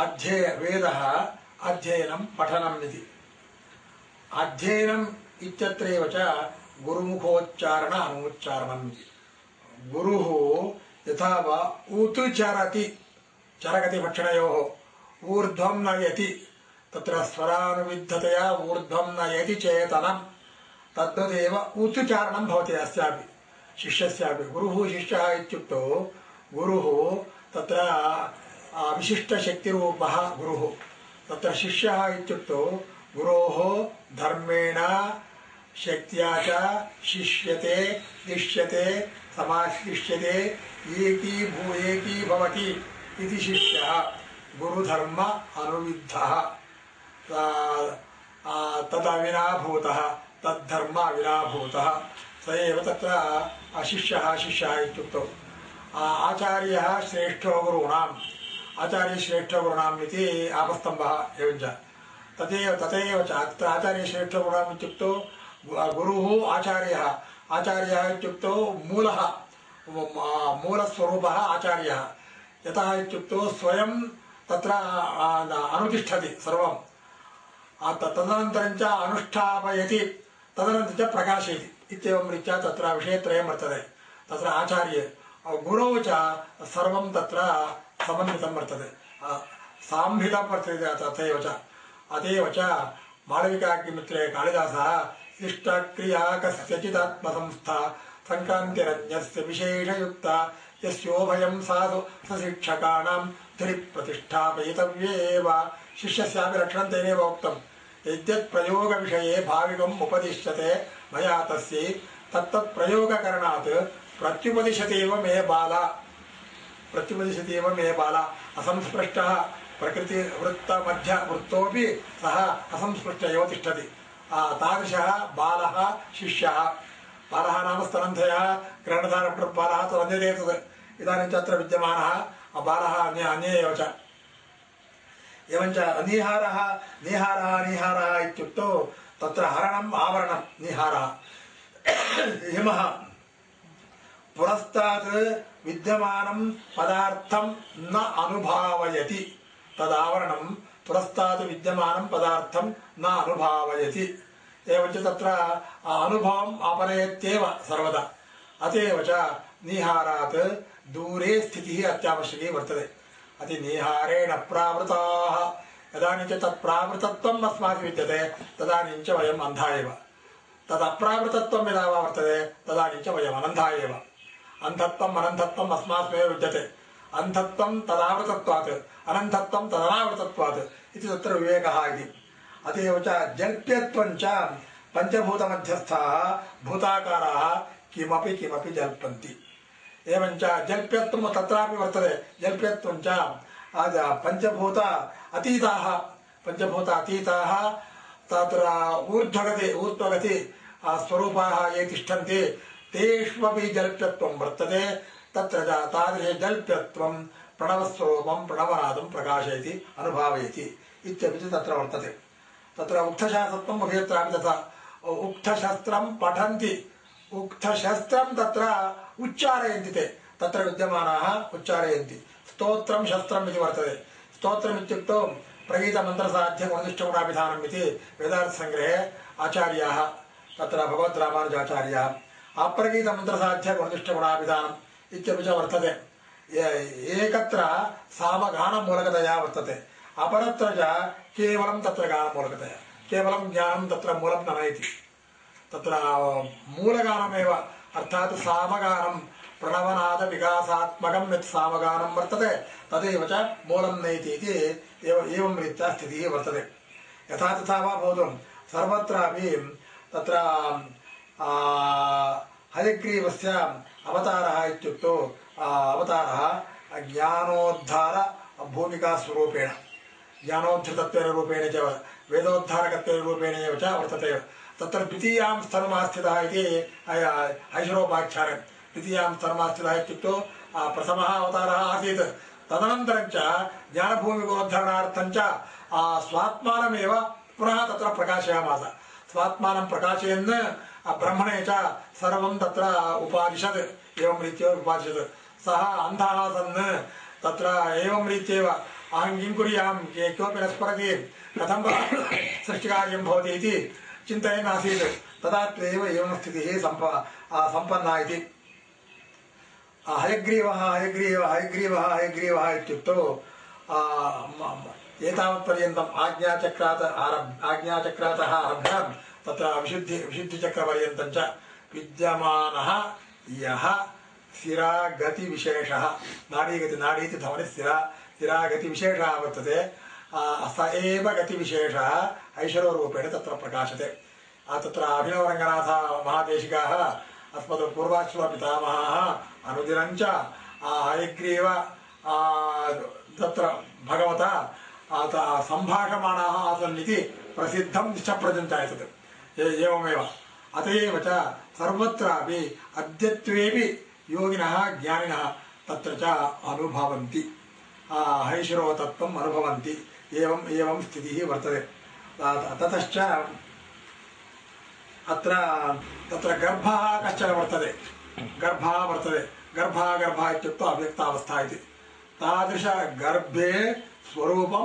అధ్యయ వేద అధ్యయనం పఠనం ఇది అధ్యయనం ఇత్యత్రేవ చ గురుముఖోచ్చారణ అనుచ్చారణం ఇది గురు యథా ఊతు చరతి చరగతి భక్షణయో ఊర్ధ్వం నయతి తత్ర స్వరానువిద్ధతయా ఊర్ధ్వం నయతి చేతనం తద్వదేవ ఊతుచారణం భవతి అస్యాపి శిష్యస్యాపి. గురు శిష్య ఇత్యుక్తौ గురు తత్ర विशिष्टशक्तिरूपः गुरुः। तत्र शिष्यः इत्युक्तौ, गुरोः धर्मेण शक्त्या च शिष्यते दिश्यते समाश्लिष्यते एकी भू भवति इति शिष्यः। गुरुधर्म अनुविद्धः। तदविनाभूतः, तद्धर्म अविनाभूतः। स एव तत्र अशिष्यः, शिष्यः इत्युक्तौ। आचार्यः श्रेष्ठो गुरूणाम्। आचार्यश्रेष्ठगुरूणाम् इति आपस्तम्भः एवञ्च। तदेव तथैव च अत्र आचार्यश्रेष्ठगुरूणाम् इत्युक्तौ गु- गुरुः आचार्यः। आचार्यः इत्युक्तौ मूलः मूलस्वरूपः आचार्यः। यतः इत्युक्तौ स्वयं तत्र अनुतिष्ठति सर्वं त- तदनन्तरं च अनुष्ठापयति। तदनन्तरं च प्रकाशयति। इत्येवं रीत्या तत्र विषयत्रयं वर्तते। तत्र आचार्ये गुरौ च सर्वं तत्र समन्वितं वर्तते आ, वर्तते तथैव च अतएव च मालविकाग्निमित्रे कालिदासः इष्टक्रिया कस्यचिदात्मसंस्था सङ्क्रान्तिरन्यस्य विशेषयुक्ता यस्योभयं साधु सशिक्षकाणां प्रतिष्ठापयितव्येव शिष्यस्यापि रक्षणं तेनैव उक्तम् यद्यत् प्रयोगविषये भाविकम् उपदिश्यते मया तस्यै तत्तत् प्रयोगकरणात् प्रत्युपदिशतेव मे बाला प्रत्युपदिशतेव मे बाला असंस्पृष्टः प्रकृतिवृत्तमध्य वृत्तोऽपि सः असंस्पृष्ट एव तिष्ठति। तादृशः बालः शिष्यः। बालः नाम स्तनन्धयः ग्रहणधारबालः तदन्यते तत्। इदानीं च अत्र विद्यमानः बालः अन्य अन्ये एव च। एवञ्च निहारः निहारः निहारः इत्युक्तौ तत्र हरणम् आवरणं निहारः। हिमः पुरस्तात् विद्यमानं पदार्थं न अनुभावयति. तदावरणं पुरस्तात् विद्यमानं पदार्थं न अनुभावयति. एवञ्च तत्र अनुभवम् आपनयत्येव सर्वदा. अत एव च निहारात् दूरे स्थितिः अत्यावश्यकी वर्तते. अति निहारेण प्रावृताः. यदानीं च तत् प्रावृतत्वम् अस्माभिः विद्यते, तदानीं च वयम् अन्धा एव. तदप्रावृतत्वं यदा वा वर्तते अन्धत्वम् अनन्तत्वम् अस्मास्मेव विद्यते अन्धत्वं तदावृतत्वात् अनन्तत्वं तदनावृतत्वात् इति तत्र विवेकः इति। अत एव च जल्प्यत्वं च पञ्चभूतमध्यस्थाः, भूताकाराः किमपि किमपि जल्पन्ति। एवञ्च जल्प्यत्वं तत्रापि वर्तते। जल्प्यत्वं च आज पञ्चभूत अतीताः पञ्चभूत अतीताः तत्र ऊर्ध्वगति ऊर्ध्वगति स्वरूपाः ये तिष्ठन्ति तेष्वपि जल्प्यत्वं वर्तते, तत्र तादृश जल्प्यत्वं प्रणवस्वरूपं प्रणवनादं प्रकाशयति, अनुभावयति इत्यपि च तत्र वर्तते। तत्र उक्तशास्त्रत्वं उभयत्रापि तथा उक्तशस्त्रं पठन्ति। उक्तशस्त्रं तत्र उच्चारयन्ति ते। तत्र विद्यमानाः उच्चारयन्ति। स्तोत्रं शस्त्रम् इति वर्तते। स्तोत्रम् प्रगीतमन्त्रसाध्यगुणनिष्ठगुणाभिधानम् इति वेदार्थसङ्ग्रहे आचार्याः, तत्र भगवद्रामानुजाचार्याः अप्रगीतमन्त्रसाध्यगुणनिष्ठगुणाभिधानम् इत्यपि च वर्तते एकत्र सामगानमूलकतया वर्तते अपरत्र च केवलं तत्र गानमूलकतया केवलं ज्ञानं तत्र मूलं न नयति तत्र मूलगानमेव अर्थात् सामगानं प्रणवनादविकासात्मकं यत् सामगानं वर्तते तदेव च मूलं नयति इति एव रीत्या स्थितिः वर्तते यथा तथा वा भवतु सर्वत्रापि तत्र हयग्रीवस्य अवतारः इत्युक्तौ अवतारः ज्ञानोद्धार भूमिकास्वरूपेण ज्ञानोद्धृतत्वेन रूपेण च वेदोद्धारकत्वेन रूपेण एव च वर्तते। तत्र द्वितीयां स्तरमास्थितः इति ऐश्वरोपाख्यानं द्वितीयां स्तरमास्थितः इत्युक्तौ प्रथमः अवतारः आसीत्। तदनन्तरं च स्वात्मानमेव पुनः तत्र प्रकाशयामास। स्वात्मानं प्रकाशयन् ब्रह्मणे च सर्वं तत्र उपादिशत्, एवं रीत्या उपादिशत्। सः अन्धः सन्, तत्र एवं रीत्येव। अहं किं कुर्यां के कोऽपि न स्मरति कथं वा सृष्टिकार्यं भवति इति चिन्तयन् आसीत् तदा एव एवं स्थितिः सम्प सम्पन्ना इति। हयग्रीवः हयग्रीवः हयग्रीवः हयग्रीवः इत्युक्तौ एतावत्पर्यन्तम् आज्ञाचक्रात् आरब्, आज्ञाचक्रातः आरभ्य तत्र विशुद्धि विशुद्धिचक्रपर्यन्तं च विद्यमानः यः स्थिरागतिविशेषः नाडीगति नाडी इति ध्वनिः स्थिरा स्थिरागतिविशेषः वर्तते आ, स एव गतिविशेषः ऐश्वरोरूपेण तत्र प्रकाशते आ, तत्र अभिनवरङ्गनाथ महादेशिकाः अस्मत् पूर्वाश्वपितामहः अनुदिनं च आ, हयग्रीव आ, तत्र भगवता आ, त- सम्भाषमाणाः आसन् इति प्रसिद्धं च प्रजन्त एतत् ए- एवमेव अत एव च सर्वत्रापि अद्यत्वेपि योगिनः ज्ञानिनः तत्र च अनुभवन्ति आ, हैशिरोतत्त्वम् अनुभवन्ति एवम् एवं स्थितिः वर्तते ततश्च अत्र तत्र गर्भः कश्चन वर्तते गर्भः वर्तते गर्भः गर्भः इत्युक्तौ अव्यक्तावस्था इति तादृशगर्भे स्वरूपं